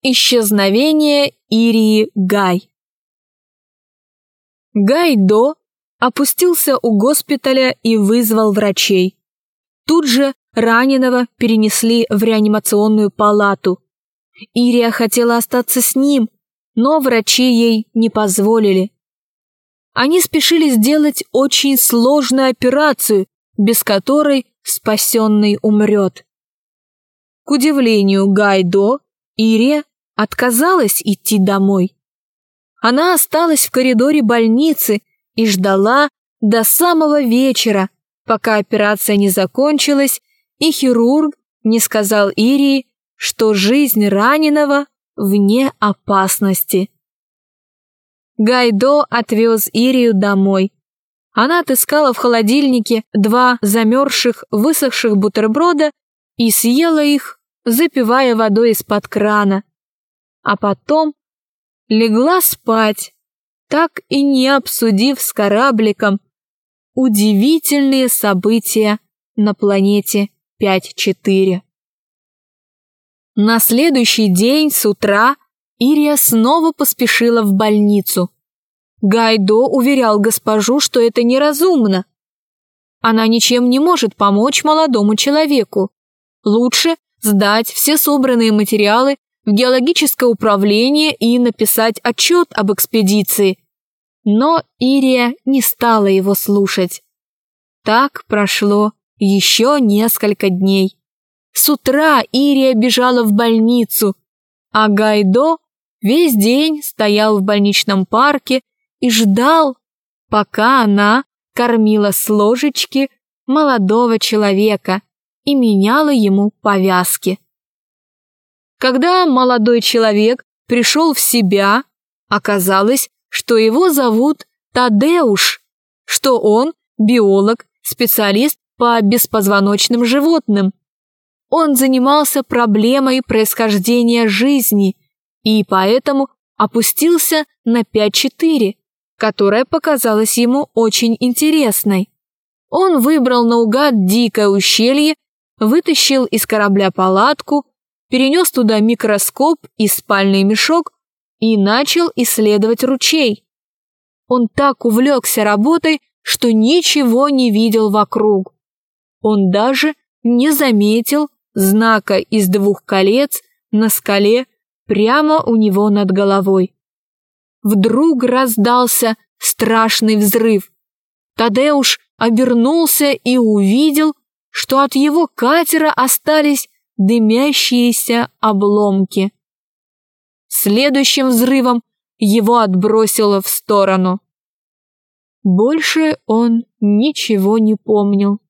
Исчезновение Ирии Гай. Гайдо опустился у госпиталя и вызвал врачей. Тут же раненого перенесли в реанимационную палату. Ирия хотела остаться с ним, но врачи ей не позволили. Они спешили сделать очень сложную операцию, без которой спасенный умрет. К удивлению Гайдо, Ирия отказалась идти домой. Она осталась в коридоре больницы и ждала до самого вечера, пока операция не закончилась и хирург не сказал Ирии, что жизнь раненого вне опасности. Гайдо отвез Ирию домой. Она отыскала в холодильнике два замерзших, высохших бутерброда и съела их, запивая водой из-под крана а потом легла спать, так и не обсудив с корабликом удивительные события на планете 5-4. На следующий день с утра Ирия снова поспешила в больницу. Гайдо уверял госпожу, что это неразумно. Она ничем не может помочь молодому человеку. Лучше сдать все собранные материалы в геологическое управление и написать отчет об экспедиции. Но Ирия не стала его слушать. Так прошло еще несколько дней. С утра Ирия бежала в больницу, а Гайдо весь день стоял в больничном парке и ждал, пока она кормила с ложечки молодого человека и меняла ему повязки. Когда молодой человек пришел в себя, оказалось, что его зовут Тадеуш, что он биолог, специалист по беспозвоночным животным. Он занимался проблемой происхождения жизни и поэтому опустился на 5-4, которая показалась ему очень интересной. Он выбрал наугад дикое ущелье, вытащил из корабля палатку, перенес туда микроскоп и спальный мешок и начал исследовать ручей. Он так увлекся работой, что ничего не видел вокруг. Он даже не заметил знака из двух колец на скале прямо у него над головой. Вдруг раздался страшный взрыв. Тадеуш обернулся и увидел, что от его катера остались дымящиеся обломки. Следующим взрывом его отбросило в сторону. Больше он ничего не помнил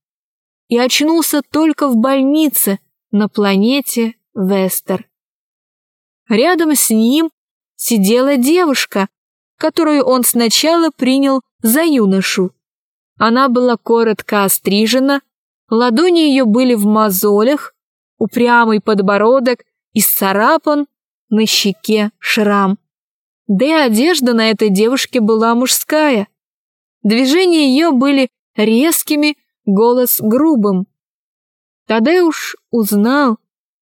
и очнулся только в больнице на планете Вестер. Рядом с ним сидела девушка, которую он сначала принял за юношу. Она была коротко острижена, ладони ее были в мозолях, упрямый подбородок исцарапан, на щеке шрам. Да и одежда на этой девушке была мужская. Движения ее были резкими, голос грубым. Тадеуш узнал,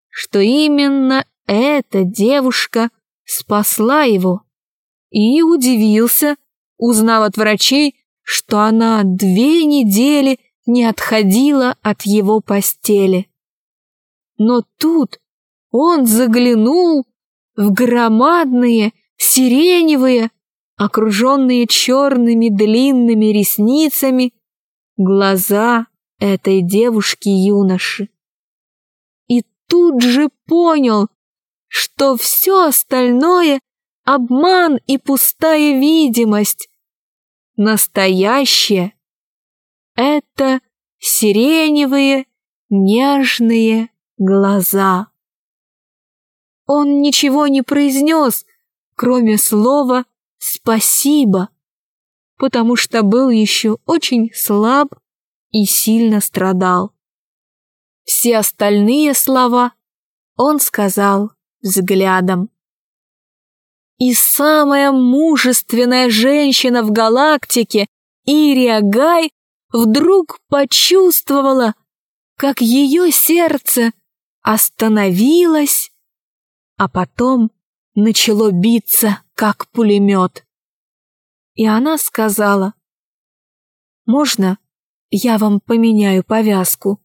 что именно эта девушка спасла его. И удивился, узнав от врачей, что она две недели не отходила от его постели. Но тут он заглянул в громадные, сиреневые, окруженные черными длинными ресницами, глаза этой девушки-юноши. И тут же понял, что все остальное — обман и пустая видимость. Настоящее — это сиреневые, нежные глаза. Он ничего не произнес, кроме слова «спасибо», потому что был еще очень слаб и сильно страдал. Все остальные слова он сказал взглядом. И самая мужественная женщина в галактике, Ирия Гай, вдруг почувствовала, как ее сердце остановилась, а потом начало биться, как пулемет. И она сказала, «Можно я вам поменяю повязку?»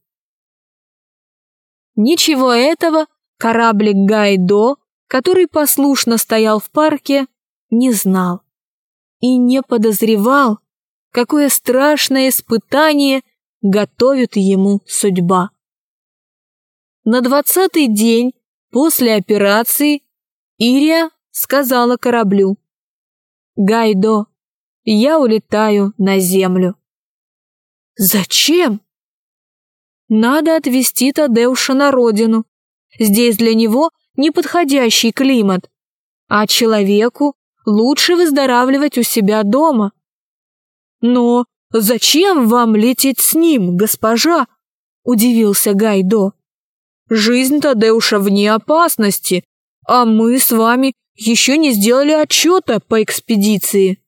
Ничего этого кораблик Гайдо, который послушно стоял в парке, не знал и не подозревал, какое страшное испытание готовит ему судьба. На двадцатый день после операции Ирия сказала кораблю, «Гайдо, я улетаю на землю». «Зачем?» «Надо отвезти Тадеуша на родину. Здесь для него неподходящий климат, а человеку лучше выздоравливать у себя дома». «Но зачем вам лететь с ним, госпожа?» – удивился Гайдо. «Жизнь Тадеуша вне опасности, а мы с вами еще не сделали отчета по экспедиции».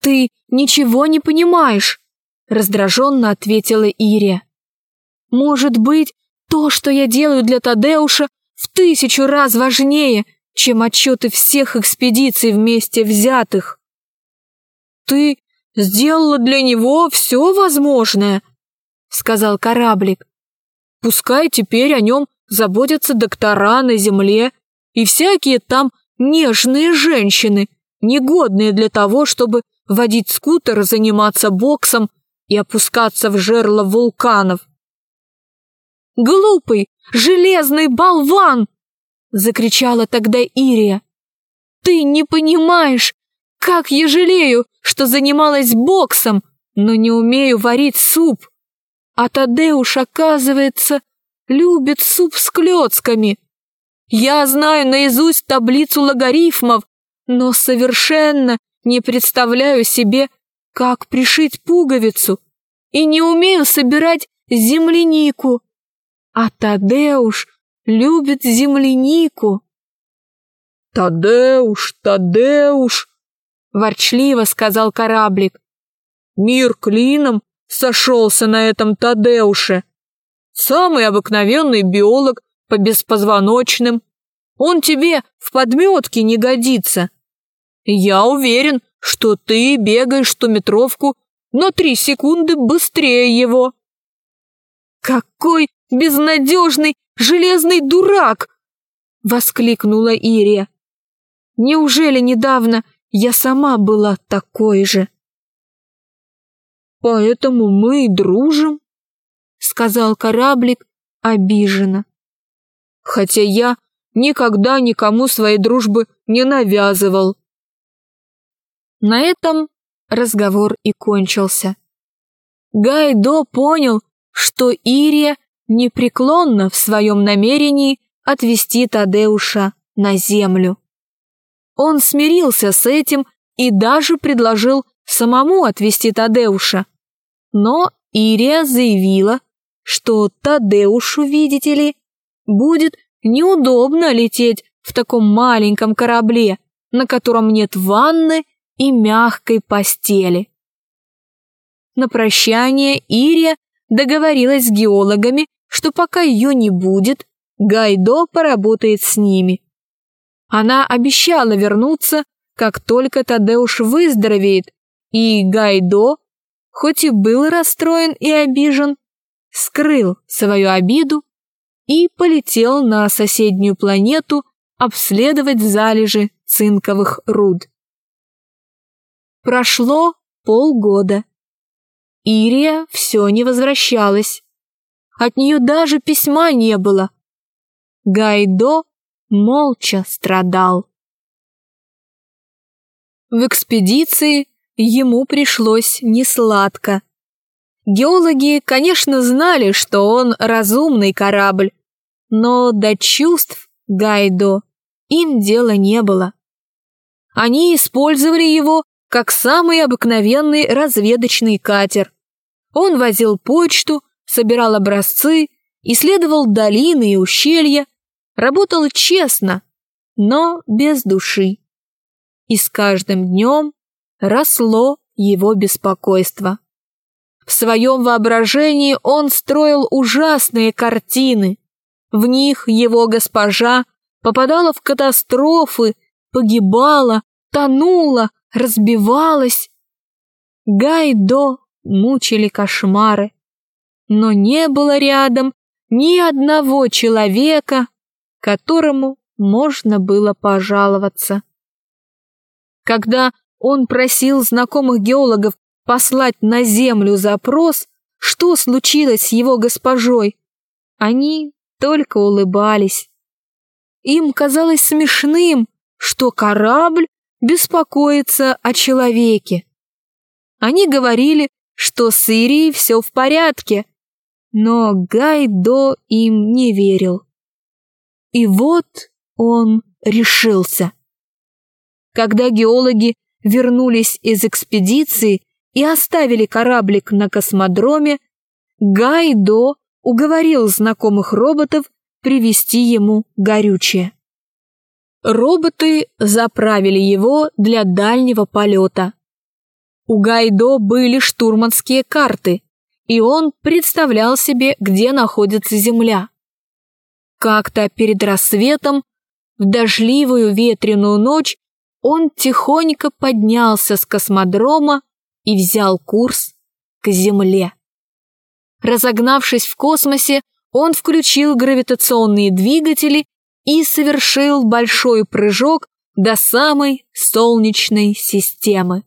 «Ты ничего не понимаешь», – раздраженно ответила Ирия. «Может быть, то, что я делаю для Тадеуша, в тысячу раз важнее, чем отчеты всех экспедиций вместе взятых». «Ты сделала для него все возможное», — сказал кораблик. «Пускай теперь о нем заботятся доктора на земле и всякие там нежные женщины, негодные для того, чтобы водить скутер, заниматься боксом и опускаться в жерло вулканов. «Глупый, железный болван!» — закричала тогда Ирия. «Ты не понимаешь, как я жалею, что занималась боксом, но не умею варить суп. А Тадеуш, оказывается, любит суп с клетками. Я знаю наизусть таблицу логарифмов, но совершенно не представляю себе, как пришить пуговицу, и не умею собирать землянику. А Тадеуш любит землянику. «Тадеуш, Тадеуш!» — ворчливо сказал кораблик. «Мир клином сошелся на этом Тадеуше. Самый обыкновенный биолог по беспозвоночным. Он тебе в подметке не годится. Я уверен, что ты бегаешь стометровку на три секунды быстрее его. Какой безнадежный железный дурак! Воскликнула Ирия. Неужели недавно я сама была такой же? Поэтому мы и дружим, сказал кораблик обиженно. Хотя я никогда никому своей дружбы не навязывал. На этом разговор и кончился. Гайдо понял, что Ирия непреклонна в своем намерении отвести Тадеуша на землю. Он смирился с этим и даже предложил самому отвезти Тадеуша. Но Ирия заявила, что Тадеушу, видите ли, будет неудобно лететь в таком маленьком корабле, на котором нет ванны и мягкой постели. На прощание Ирия договорилась с геологами, что пока ее не будет, Гайдо поработает с ними. Она обещала вернуться, как только Тадеуш выздоровеет, и Гайдо, хоть и был расстроен и обижен, скрыл свою обиду и полетел на соседнюю планету обследовать залежи цинковых руд. Прошло полгода. Ирия все не возвращалась. От нее даже письма не было. Гайдо молча страдал. В экспедиции ему пришлось несладко. Геологи, конечно, знали, что он разумный корабль, но до чувств Гайдо им дела не было. Они использовали его как самый обыкновенный разведочный катер. Он возил почту, собирал образцы, исследовал долины и ущелья, работал честно, но без души. И с каждым днем росло его беспокойство. В своем воображении он строил ужасные картины. В них его госпожа попадала в катастрофы, погибала, тонула, разбивалась. Гайдо мучили кошмары, но не было рядом ни одного человека, которому можно было пожаловаться. Когда он просил знакомых геологов послать на Землю запрос, что случилось с его госпожой, они только улыбались. Им казалось смешным, что корабль беспокоится о человеке. Они говорили, что с Ирией все в порядке, но Гайдо им не верил. И вот он решился. Когда геологи вернулись из экспедиции и оставили кораблик на космодроме, Гайдо уговорил знакомых роботов привезти ему горючее. Роботы заправили его для дальнего полета. У Гайдо были штурманские карты, и он представлял себе, где находится Земля. Как-то перед рассветом, в дождливую ветреную ночь, он тихонько поднялся с космодрома и взял курс к Земле. Разогнавшись в космосе, он включил гравитационные двигатели и совершил большой прыжок до самой Солнечной системы.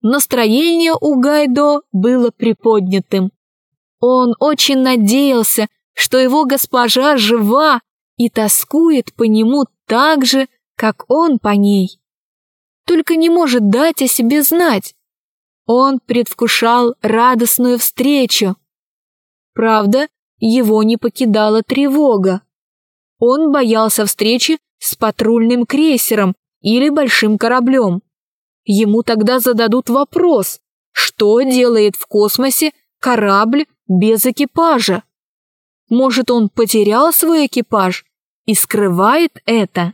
Настроение у Гайдо было приподнятым. Он очень надеялся, что его госпожа жива и тоскует по нему так же, как он по ней. Только не может дать о себе знать. Он предвкушал радостную встречу. Правда, его не покидала тревога. Он боялся встречи с патрульным крейсером или большим кораблем. Ему тогда зададут вопрос, что делает в космосе корабль без экипажа? Может, он потерял свой экипаж и скрывает это?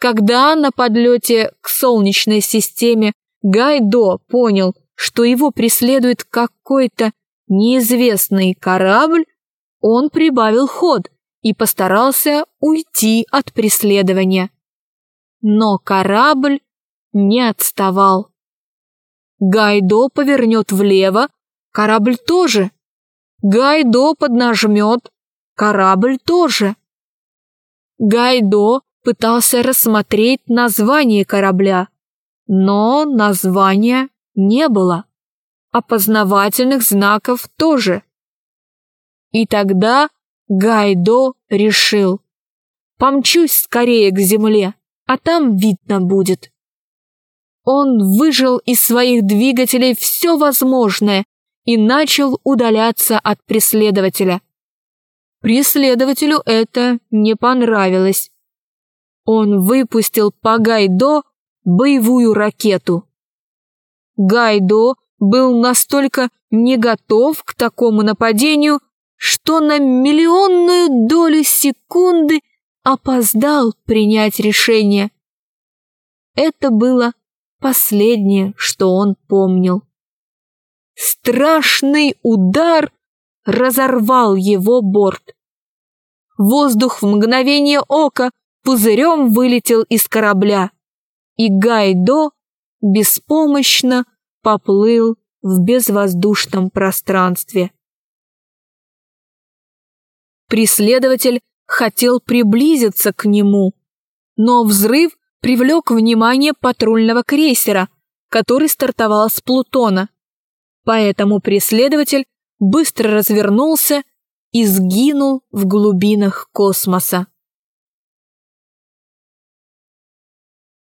Когда на подлете к Солнечной системе Гайдо понял, что его преследует какой-то неизвестный корабль, он прибавил ход и постарался уйти от преследования. Но корабль не отставал. Гайдо повернет влево, корабль тоже. Гайдо поднажмет, корабль тоже. Гайдо пытался рассмотреть название корабля, но названия не было. Опознавательных знаков тоже. И тогда Гайдо решил. Помчусь скорее к земле, а там видно будет. Он выжил из своих двигателей все возможное и начал удаляться от преследователя. Преследователю это не понравилось. Он выпустил по Гайдо боевую ракету. Гайдо был настолько не готов к такому нападению, что на миллионную долю секунды опоздал принять решение. Это было последнее, что он помнил. Страшный удар разорвал его борт. Воздух в мгновение ока пузырем вылетел из корабля, и Гайдо беспомощно поплыл в безвоздушном пространстве. Преследователь хотел приблизиться к нему, но взрыв привлек внимание патрульного крейсера, который стартовал с Плутона. Поэтому преследователь быстро развернулся и сгинул в глубинах космоса.